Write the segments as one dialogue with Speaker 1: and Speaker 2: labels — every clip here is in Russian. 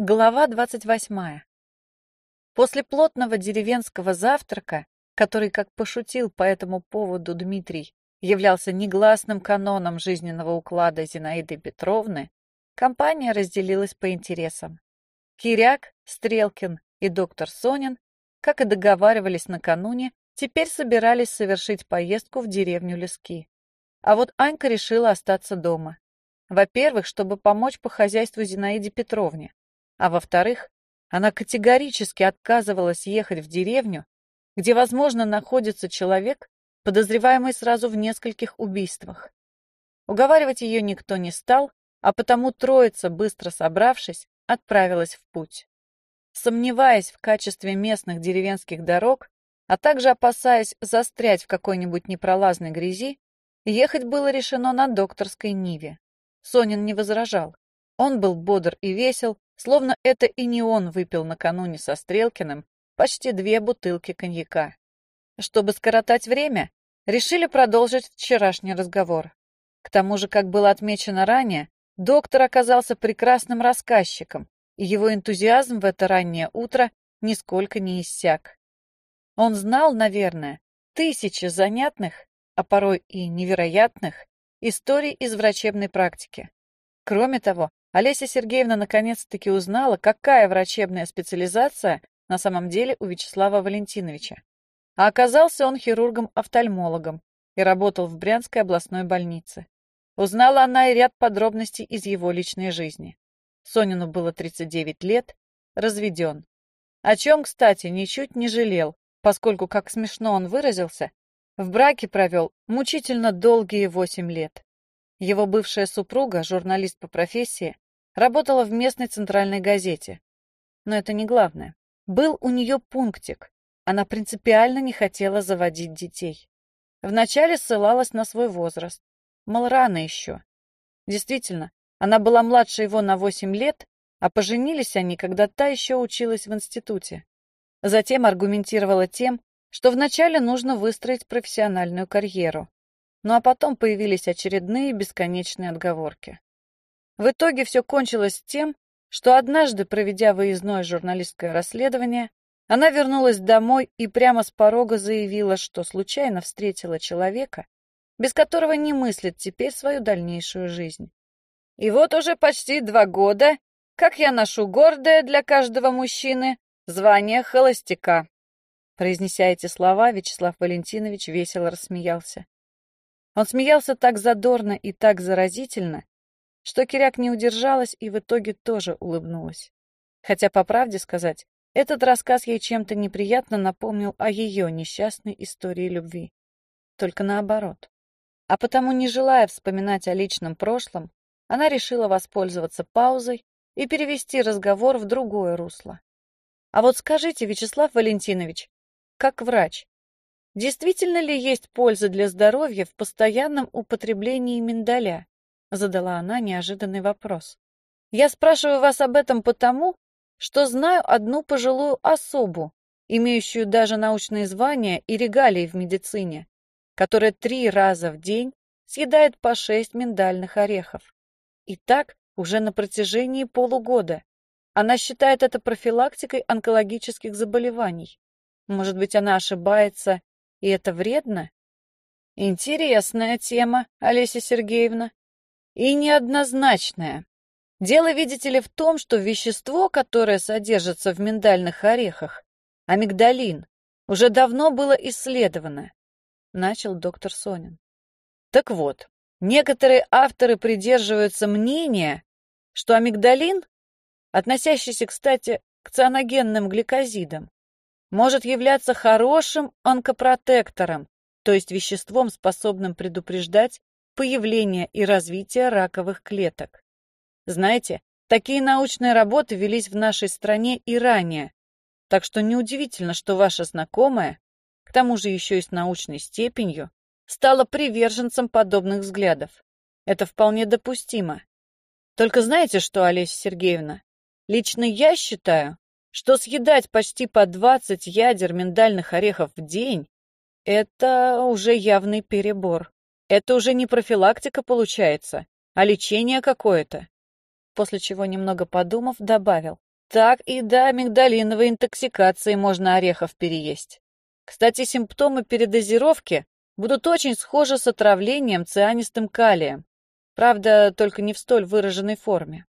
Speaker 1: Глава двадцать восьмая. После плотного деревенского завтрака, который, как пошутил по этому поводу Дмитрий, являлся негласным каноном жизненного уклада Зинаиды Петровны, компания разделилась по интересам. Киряк, Стрелкин и доктор Сонин, как и договаривались накануне, теперь собирались совершить поездку в деревню Лески. А вот Анька решила остаться дома. Во-первых, чтобы помочь по хозяйству Зинаиде Петровне. А во-вторых, она категорически отказывалась ехать в деревню, где, возможно, находится человек, подозреваемый сразу в нескольких убийствах. Уговаривать ее никто не стал, а потому троица, быстро собравшись, отправилась в путь. Сомневаясь в качестве местных деревенских дорог, а также опасаясь застрять в какой-нибудь непролазной грязи, ехать было решено на докторской Ниве. Сонин не возражал. Он был бодр и весел, Словно это и не он выпил накануне со Стрелкиным почти две бутылки коньяка. Чтобы скоротать время, решили продолжить вчерашний разговор. К тому же, как было отмечено ранее, доктор оказался прекрасным рассказчиком, и его энтузиазм в это раннее утро нисколько не иссяк. Он знал, наверное, тысячи занятных, а порой и невероятных, историй из врачебной практики. Кроме того, Олеся Сергеевна наконец-таки узнала, какая врачебная специализация на самом деле у Вячеслава Валентиновича. А оказался он хирургом-офтальмологом и работал в Брянской областной больнице. Узнала она и ряд подробностей из его личной жизни. Сонину было 39 лет, разведен. О чем, кстати, ничуть не жалел, поскольку, как смешно он выразился, в браке провел мучительно долгие 8 лет. Его бывшая супруга, журналист по профессии, работала в местной центральной газете. Но это не главное. Был у нее пунктик. Она принципиально не хотела заводить детей. Вначале ссылалась на свой возраст. Мол, рано еще. Действительно, она была младше его на 8 лет, а поженились они, когда та еще училась в институте. Затем аргументировала тем, что вначале нужно выстроить профессиональную карьеру. Ну а потом появились очередные бесконечные отговорки. В итоге все кончилось тем, что однажды, проведя выездное журналистское расследование, она вернулась домой и прямо с порога заявила, что случайно встретила человека, без которого не мыслит теперь свою дальнейшую жизнь. И вот уже почти два года, как я ношу гордое для каждого мужчины звание холостяка. Произнеся эти слова, Вячеслав Валентинович весело рассмеялся. Он смеялся так задорно и так заразительно, что Киряк не удержалась и в итоге тоже улыбнулась. Хотя, по правде сказать, этот рассказ ей чем-то неприятно напомнил о ее несчастной истории любви. Только наоборот. А потому, не желая вспоминать о личном прошлом, она решила воспользоваться паузой и перевести разговор в другое русло. А вот скажите, Вячеслав Валентинович, как врач, Действительно ли есть польза для здоровья в постоянном употреблении миндаля? Задала она неожиданный вопрос. Я спрашиваю вас об этом потому, что знаю одну пожилую особу, имеющую даже научные звания и регалии в медицине, которая три раза в день съедает по шесть миндальных орехов. И так уже на протяжении полугода. Она считает это профилактикой онкологических заболеваний. Может быть, она ошибается и это вредно? Интересная тема, Олеся Сергеевна. И неоднозначная. Дело, видите ли, в том, что вещество, которое содержится в миндальных орехах, амигдалин, уже давно было исследовано, начал доктор Сонин. Так вот, некоторые авторы придерживаются мнения, что амигдалин, относящийся, кстати, к цианогенным гликозидам, может являться хорошим онкопротектором, то есть веществом, способным предупреждать появление и развитие раковых клеток. Знаете, такие научные работы велись в нашей стране и ранее, так что неудивительно, что ваша знакомая, к тому же еще и с научной степенью, стала приверженцем подобных взглядов. Это вполне допустимо. Только знаете что, Олеся Сергеевна, лично я считаю, что съедать почти по 20 ядер миндальных орехов в день – это уже явный перебор. Это уже не профилактика получается, а лечение какое-то. После чего, немного подумав, добавил. так и до амигдалиновой интоксикации можно орехов переесть. Кстати, симптомы передозировки будут очень схожи с отравлением цианистым калием. Правда, только не в столь выраженной форме.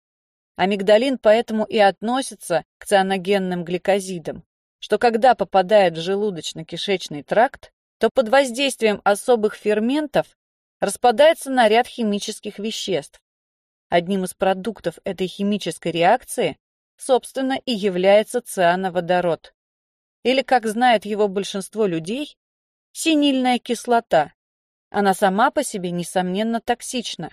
Speaker 1: Амигдалин поэтому и относится к цианогенным гликозидам, что когда попадает в желудочно-кишечный тракт, то под воздействием особых ферментов распадается на ряд химических веществ. Одним из продуктов этой химической реакции, собственно, и является циановодород. Или, как знает его большинство людей, синильная кислота. Она сама по себе, несомненно, токсична.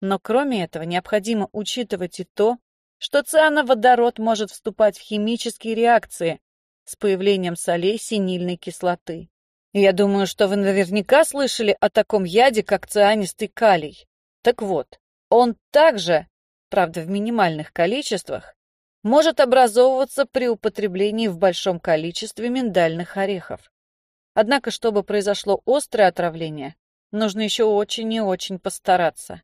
Speaker 1: Но кроме этого необходимо учитывать и то, что циановодород может вступать в химические реакции с появлением солей синильной кислоты. Я думаю, что вы наверняка слышали о таком яде, как цианистый калий. Так вот, он также, правда в минимальных количествах, может образовываться при употреблении в большом количестве миндальных орехов. Однако, чтобы произошло острое отравление, нужно еще очень и очень постараться.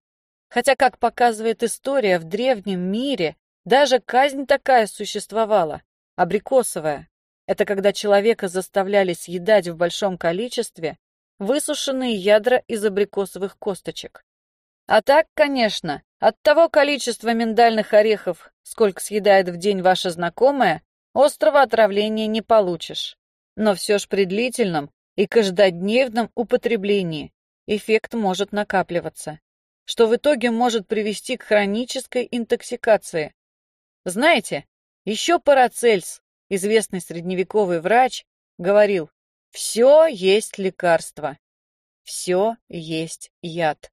Speaker 1: Хотя, как показывает история, в древнем мире даже казнь такая существовала, абрикосовая. Это когда человека заставляли съедать в большом количестве высушенные ядра из абрикосовых косточек. А так, конечно, от того количества миндальных орехов, сколько съедает в день ваша знакомая, острого отравления не получишь. Но все ж при длительном и каждодневном употреблении эффект может накапливаться, что в итоге может привести к хронической интоксикации. Знаете, еще Парацельс, известный средневековый врач, говорил, все есть лекарство, все есть яд.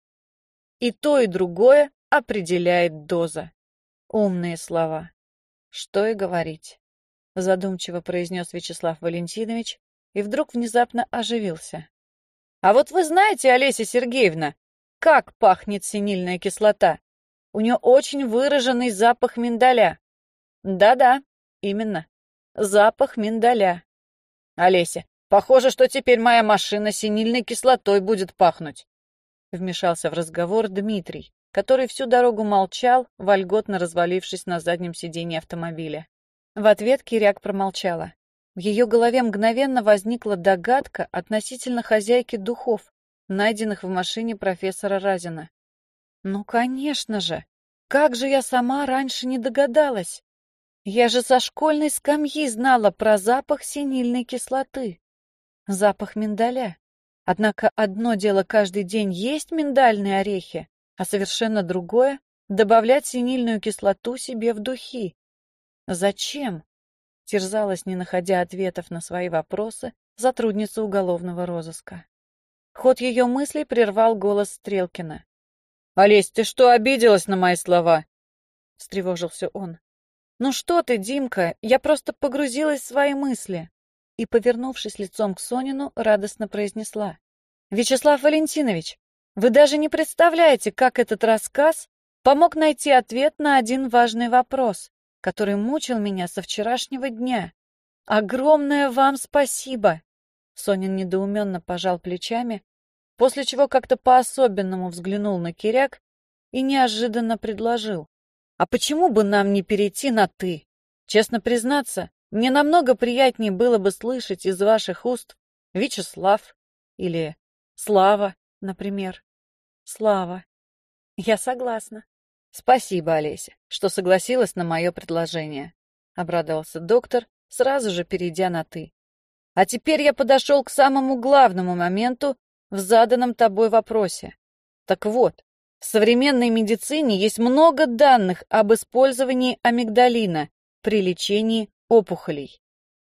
Speaker 1: И то, и другое определяет доза. Умные слова. Что и говорить. Задумчиво произнес Вячеслав Валентинович и вдруг внезапно оживился. А вот вы знаете, Олеся Сергеевна, как пахнет синильная кислота? У нее очень выраженный запах миндаля. Да-да, именно. Запах миндаля. Олеся, похоже, что теперь моя машина синильной кислотой будет пахнуть. Вмешался в разговор Дмитрий, который всю дорогу молчал, вольготно развалившись на заднем сиденье автомобиля. В ответ Киряк промолчала. В ее голове мгновенно возникла догадка относительно хозяйки духов, найденных в машине профессора Разина. «Ну, конечно же! Как же я сама раньше не догадалась! Я же со школьной скамьи знала про запах синильной кислоты, запах миндаля. Однако одно дело каждый день есть миндальные орехи, а совершенно другое — добавлять синильную кислоту себе в духи. Зачем? Терзалась, не находя ответов на свои вопросы, сотрудница уголовного розыска. Ход ее мыслей прервал голос Стрелкина. «Олесь, ты что, обиделась на мои слова?» — встревожился он. «Ну что ты, Димка, я просто погрузилась в свои мысли и, повернувшись лицом к Сонину, радостно произнесла. «Вячеслав Валентинович, вы даже не представляете, как этот рассказ помог найти ответ на один важный вопрос, который мучил меня со вчерашнего дня. Огромное вам спасибо!» Сонин недоуменно пожал плечами, после чего как-то по-особенному взглянул на Киряк и неожиданно предложил. «А почему бы нам не перейти на «ты»? Честно признаться, мне намного приятнее было бы слышать из ваших уст Вячеслав или Слава, например. Слава. Я согласна. Спасибо, Олеся, что согласилась на мое предложение. Обрадовался доктор, сразу же перейдя на «ты». А теперь я подошел к самому главному моменту в заданном тобой вопросе. Так вот, в современной медицине есть много данных об использовании амигдалина при лечении опухолей.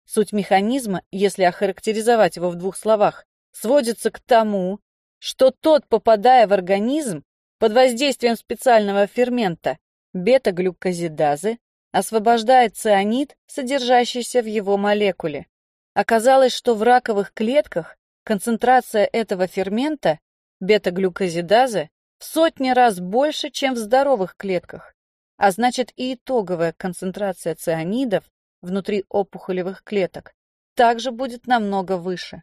Speaker 1: Суть механизма, если охарактеризовать его в двух словах, сводится к тому, что тот, попадая в организм под воздействием специального фермента бета-глюкозидазы, освобождает цианид, содержащийся в его молекуле. Оказалось, что в раковых клетках концентрация этого фермента, бета-глюкозидазы, в сотни раз больше, чем в здоровых клетках, а значит и итоговая концентрация цианидов внутри опухолевых клеток также будет намного выше.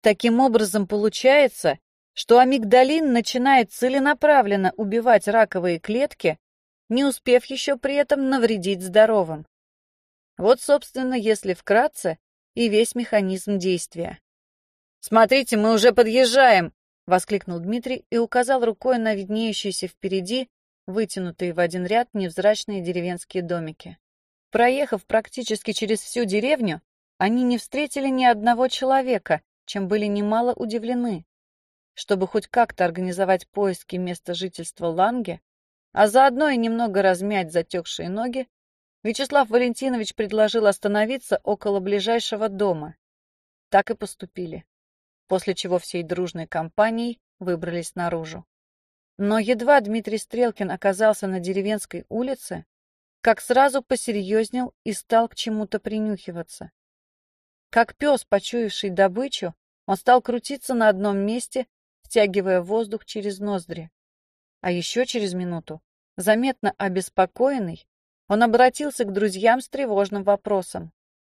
Speaker 1: Таким образом, получается, что амигдалин начинает целенаправленно убивать раковые клетки, не успев еще при этом навредить здоровым. Вот, собственно, если вкратце, и весь механизм действия. «Смотрите, мы уже подъезжаем!» — воскликнул Дмитрий и указал рукой на виднеющиеся впереди, вытянутые в один ряд невзрачные деревенские домики. Проехав практически через всю деревню, они не встретили ни одного человека, чем были немало удивлены. Чтобы хоть как-то организовать поиски места жительства Ланге, а заодно и немного размять затекшие ноги, Вячеслав Валентинович предложил остановиться около ближайшего дома. Так и поступили, после чего всей дружной компанией выбрались наружу. Но едва Дмитрий Стрелкин оказался на деревенской улице, как сразу посерьезнел и стал к чему-то принюхиваться. Как пес, почуявший добычу, он стал крутиться на одном месте, втягивая воздух через ноздри. А еще через минуту, заметно обеспокоенный, он обратился к друзьям с тревожным вопросом.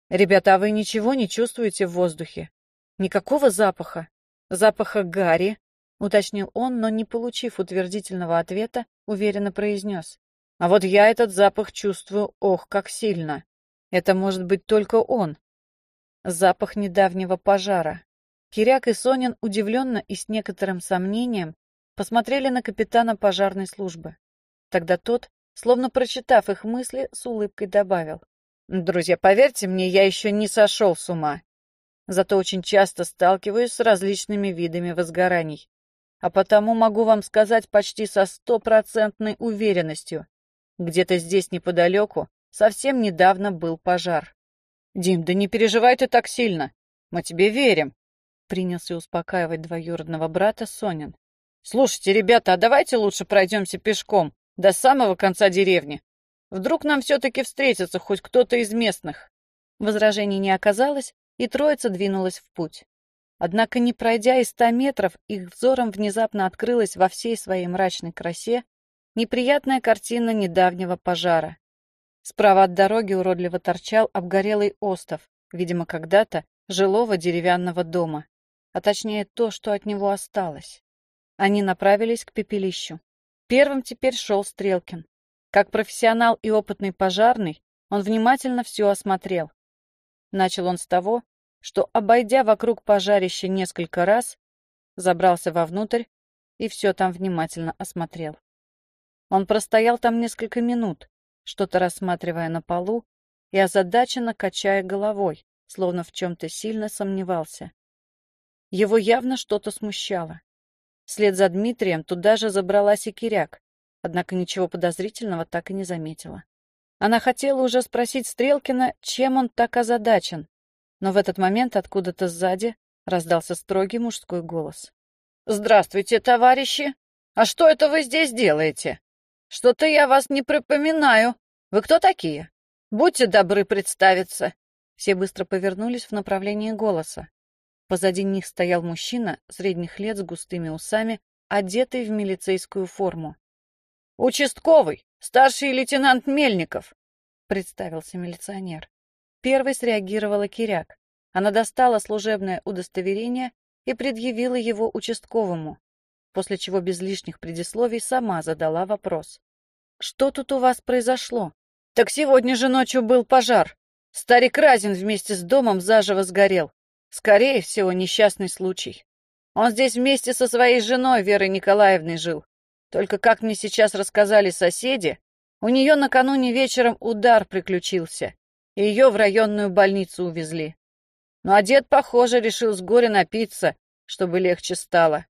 Speaker 1: «Ребята, а вы ничего не чувствуете в воздухе? Никакого запаха? Запаха гари?» — уточнил он, но, не получив утвердительного ответа, уверенно произнес. «А вот я этот запах чувствую, ох, как сильно! Это может быть только он!» Запах недавнего пожара. Киряк и Сонин удивленно и с некоторым сомнением посмотрели на капитана пожарной службы. Тогда тот, словно прочитав их мысли, с улыбкой добавил. «Друзья, поверьте мне, я еще не сошел с ума. Зато очень часто сталкиваюсь с различными видами возгораний. А потому могу вам сказать почти со стопроцентной уверенностью. Где-то здесь неподалеку совсем недавно был пожар. «Дим, да не переживай ты так сильно. Мы тебе верим», — принялся успокаивать двоюродного брата Сонин. «Слушайте, ребята, а давайте лучше пройдемся пешком до самого конца деревни. Вдруг нам все-таки встретится хоть кто-то из местных». Возражений не оказалось, и троица двинулась в путь. Однако, не пройдя и ста метров, их взором внезапно открылась во всей своей мрачной красе неприятная картина недавнего пожара. Справа от дороги уродливо торчал обгорелый остов, видимо, когда-то жилого деревянного дома, а точнее то, что от него осталось. Они направились к пепелищу. Первым теперь шел Стрелкин. Как профессионал и опытный пожарный, он внимательно все осмотрел. Начал он с того, что, обойдя вокруг пожарища несколько раз, забрался вовнутрь и все там внимательно осмотрел. Он простоял там несколько минут, что-то рассматривая на полу и озадаченно качая головой, словно в чем-то сильно сомневался. Его явно что-то смущало. Вслед за Дмитрием туда же забралась и Киряк, однако ничего подозрительного так и не заметила. Она хотела уже спросить Стрелкина, чем он так озадачен, но в этот момент откуда-то сзади раздался строгий мужской голос. «Здравствуйте, товарищи! А что это вы здесь делаете? Что-то я вас не припоминаю. Вы кто такие? Будьте добры представиться!» Все быстро повернулись в направлении голоса. Позади них стоял мужчина средних лет с густыми усами, одетый в милицейскую форму. «Участковый, старший лейтенант Мельников», — представился милиционер. Первой среагировала Киряк. Она достала служебное удостоверение и предъявила его участковому, после чего без лишних предисловий сама задала вопрос. «Что тут у вас произошло?» «Так сегодня же ночью был пожар. Старик Разин вместе с домом заживо сгорел. Скорее всего, несчастный случай. Он здесь вместе со своей женой Верой Николаевной жил. Только, как мне сейчас рассказали соседи, у нее накануне вечером удар приключился, и ее в районную больницу увезли. Ну а дед, похоже, решил с горя напиться, чтобы легче стало.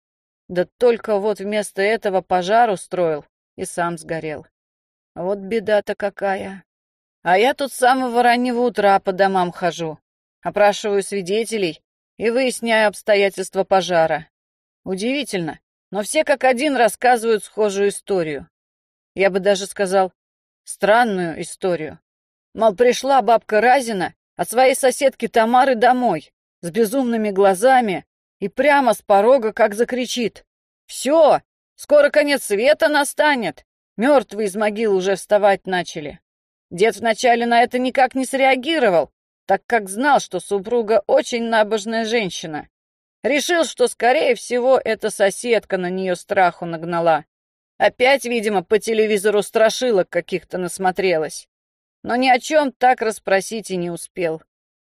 Speaker 1: Да только вот вместо этого пожар устроил и сам сгорел. Вот беда-то какая. А я тут с самого раннего утра по домам хожу опрашиваю свидетелей и выясняю обстоятельства пожара. Удивительно, но все как один рассказывают схожую историю. Я бы даже сказал, странную историю. Мол, пришла бабка Разина от своей соседки Тамары домой с безумными глазами и прямо с порога как закричит. «Все! Скоро конец света настанет!» Мертвые из могил уже вставать начали. Дед вначале на это никак не среагировал, так как знал, что супруга очень набожная женщина. Решил, что, скорее всего, эта соседка на нее страху нагнала. Опять, видимо, по телевизору страшилок каких-то насмотрелась.
Speaker 2: но ни о чем так расспросить и не успел,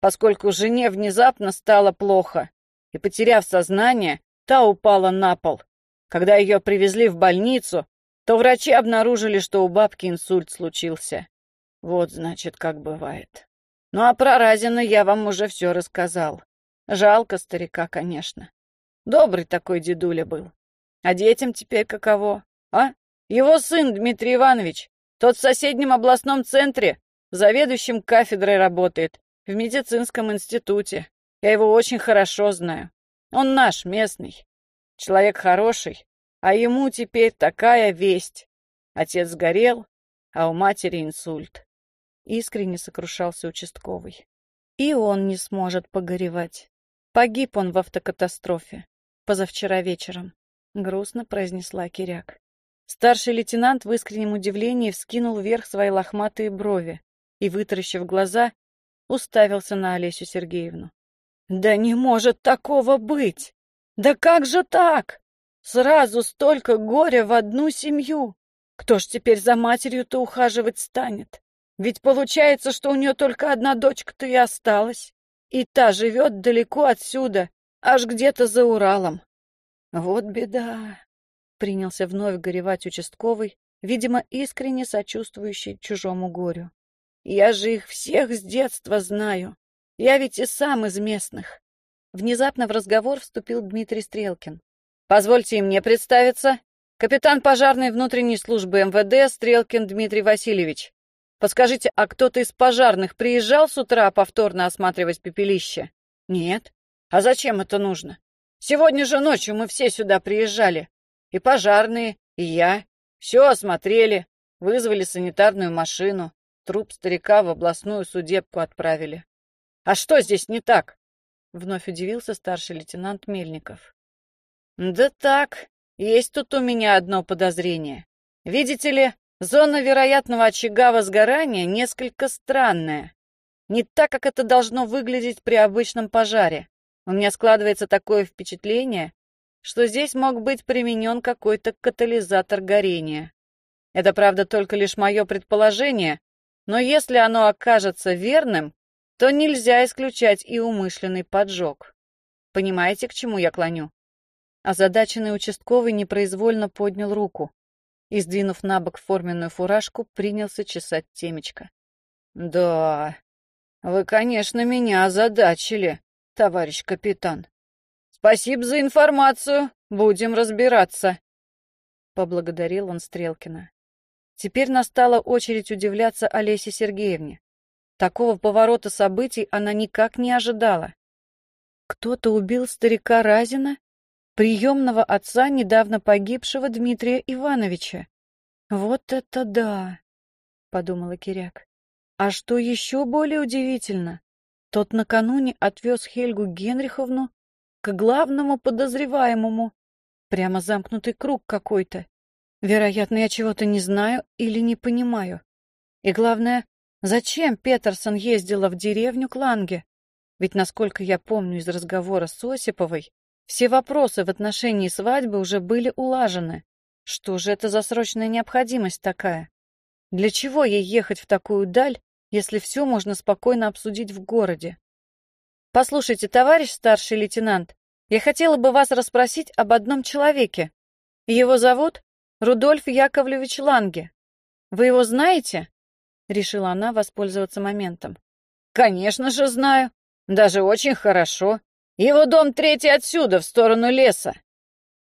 Speaker 2: поскольку жене внезапно стало плохо, и, потеряв сознание, та упала на пол. Когда ее привезли в больницу, то врачи обнаружили, что у бабки инсульт случился. Вот, значит, как бывает. Ну а про Разина я вам уже все рассказал. Жалко старика, конечно. Добрый такой дедуля был. А детям теперь каково, а? Его сын Дмитрий Иванович, тот в соседнем областном центре, заведующим кафедрой работает, в медицинском институте. Я его очень хорошо знаю. Он наш, местный. Человек хороший, а ему теперь такая весть. Отец сгорел, а у матери инсульт. Искренне сокрушался участковый. И он не сможет погоревать. Погиб он в автокатастрофе. Позавчера вечером. Грустно произнесла Киряк. Старший лейтенант в искреннем удивлении вскинул вверх свои лохматые брови и, вытаращив глаза, уставился на Олесю Сергеевну. «Да не может такого быть! Да как же так? Сразу столько горя в одну семью! Кто ж теперь за матерью-то ухаживать станет? Ведь получается, что у нее только одна дочка-то и осталась, и та живет далеко отсюда, аж где-то за Уралом. Вот беда!» Принялся вновь горевать участковый, видимо, искренне сочувствующий чужому горю. «Я же их всех с детства знаю. Я ведь и сам из местных». Внезапно в разговор вступил Дмитрий Стрелкин. «Позвольте и мне представиться. Капитан пожарной внутренней службы МВД Стрелкин Дмитрий Васильевич. Подскажите, а кто-то из пожарных приезжал с утра повторно осматривать пепелище?» «Нет. А зачем это нужно? Сегодня же ночью мы все сюда приезжали. И пожарные, и я. Все осмотрели, вызвали санитарную машину, труп старика в областную судебку отправили. А что здесь не так? Вновь удивился старший лейтенант Мельников. Да так, есть тут у меня одно подозрение. Видите ли, зона вероятного очага возгорания несколько странная. Не так, как это должно выглядеть при обычном пожаре. У меня складывается такое впечатление, что здесь мог быть применен какой-то катализатор горения. Это, правда, только лишь мое предположение, но если оно окажется верным, то нельзя исключать и умышленный поджог. Понимаете, к чему я клоню? Озадаченный участковый непроизвольно поднял руку и, сдвинув на бок форменную фуражку, принялся чесать темечко. «Да, вы, конечно, меня озадачили, товарищ капитан. Спасибо за информацию. Будем разбираться. Поблагодарил он Стрелкина. Теперь настала очередь удивляться Олесе Сергеевне. Такого поворота событий она никак не ожидала. Кто-то убил старика Разина, приемного отца недавно погибшего Дмитрия Ивановича. Вот это да, подумала Киряк. А что еще более удивительно, тот накануне отвез Хельгу Генриховну к главному подозреваемому. Прямо замкнутый круг какой-то. Вероятно, я чего-то не знаю или не понимаю. И главное, зачем Петерсон ездила в деревню к Ланге? Ведь, насколько я помню из разговора с Осиповой, все вопросы в отношении свадьбы уже были улажены. Что же это за срочная необходимость такая? Для чего ей ехать в такую даль, если все можно спокойно обсудить в городе? Послушайте, товарищ старший лейтенант, я хотела бы вас расспросить об одном человеке. Его зовут Рудольф Яковлевич Ланге. Вы его знаете? Решила она воспользоваться моментом. Конечно же знаю. Даже очень хорошо. Его дом третий отсюда, в сторону леса.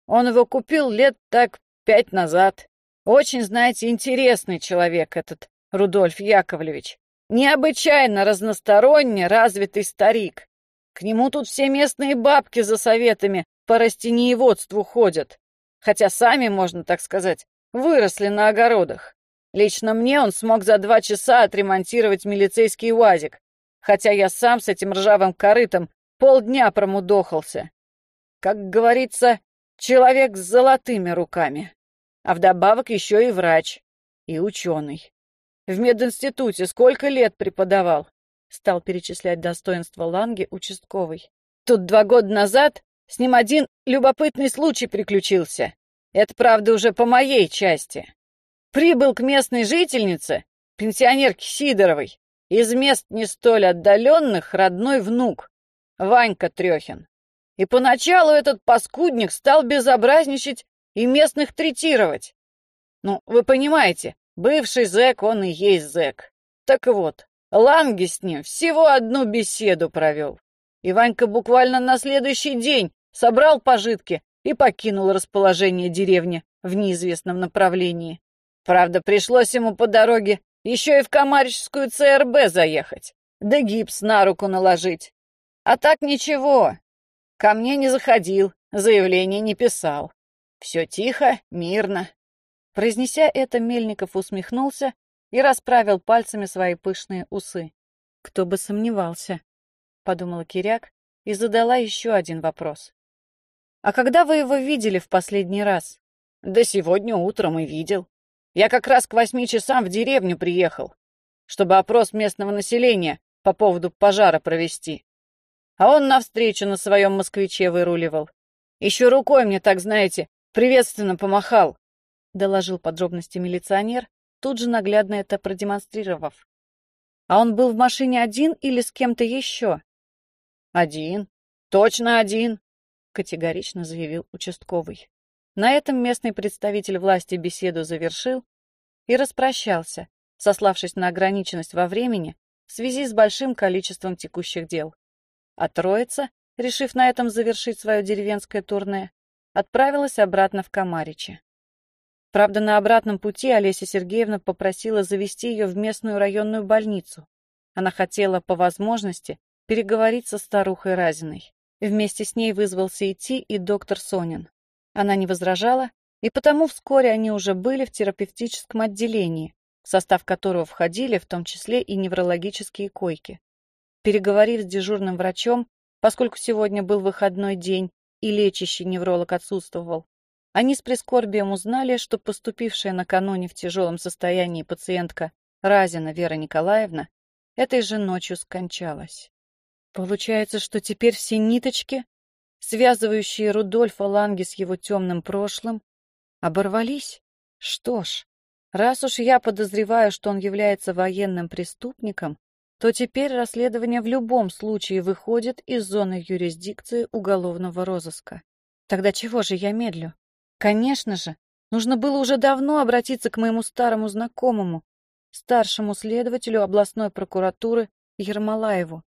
Speaker 2: Он его купил лет так пять назад. Очень, знаете, интересный человек этот Рудольф Яковлевич. Необычайно разносторонне развитый старик. К нему тут все местные бабки за советами по растениеводству ходят. Хотя сами, можно так сказать, выросли на огородах. Лично мне он смог за два часа отремонтировать милицейский УАЗик, хотя я сам с этим ржавым корытом полдня промудохался. Как говорится, человек с золотыми руками. А вдобавок еще и врач, и ученый. В мединституте сколько лет преподавал. Стал перечислять достоинства Ланги участковый. Тут два года назад с ним один любопытный случай приключился. Это, правда, уже по моей части. Прибыл к местной жительнице, пенсионерки Сидоровой, из мест не столь отдаленных родной внук, Ванька Трехин. И поначалу этот паскудник стал безобразничать и местных третировать. Ну, вы понимаете, бывший зэк, он и есть зэк. Так вот, Ланги с ним всего одну беседу провел. И Ванька буквально на следующий день собрал пожитки и покинул расположение деревни в неизвестном направлении. Правда, пришлось ему по дороге еще и в Комарическую ЦРБ заехать, да гипс на руку наложить. А так ничего. Ко мне не заходил, заявление не писал. Все тихо, мирно.
Speaker 1: Произнеся это, Мельников усмехнулся и расправил пальцами свои пышные усы. «Кто бы сомневался», — подумала Киряк и задала еще один вопрос. «А когда вы его видели в последний раз?»
Speaker 2: «Да сегодня утром и видел. Я как раз к восьми часам в деревню приехал, чтобы опрос местного населения по поводу пожара провести. А он навстречу на своем москвиче выруливал. Еще рукой мне, так знаете, приветственно помахал», — доложил подробности милиционер, тут же наглядно это продемонстрировав.
Speaker 1: А он был в машине один или с кем-то еще?
Speaker 2: Один. Точно один, категорично заявил участковый.
Speaker 1: На этом местный представитель власти беседу завершил и распрощался, сославшись на ограниченность во времени в связи с большим количеством текущих дел. А троица, решив на этом завершить свое деревенское турне, отправилась обратно в Камаричи. Правда, на обратном пути Олеся Сергеевна попросила завести ее в местную районную больницу. Она хотела, по возможности, переговорить со старухой Разиной. Вместе с ней вызвался идти и доктор Сонин. Она не возражала, и потому вскоре они уже были в терапевтическом отделении, в состав которого входили в том числе и неврологические койки. Переговорив с дежурным врачом, поскольку сегодня был выходной день и лечащий невролог отсутствовал, они с прискорбием узнали, что поступившая накануне в тяжелом состоянии пациентка Разина Вера Николаевна этой же ночью скончалась. Получается, что теперь все ниточки, связывающие Рудольфа Ланги с его темным прошлым, оборвались? Что ж, раз уж я подозреваю, что он является военным преступником, то теперь расследование в любом случае выходит из зоны юрисдикции уголовного розыска. Тогда чего же я медлю? Конечно же, нужно было уже давно обратиться к моему старому знакомому, старшему следователю областной прокуратуры Ермолаеву.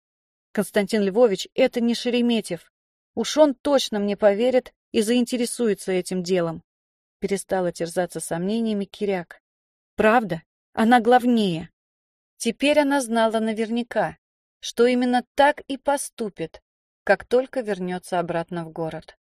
Speaker 1: Константин Львович, это не Шереметьев. Уж он точно мне поверит и заинтересуется этим делом. Перестала терзаться сомнениями Киряк. Правда, она главнее. Теперь она знала наверняка, что именно так и поступит, как только вернется обратно в город.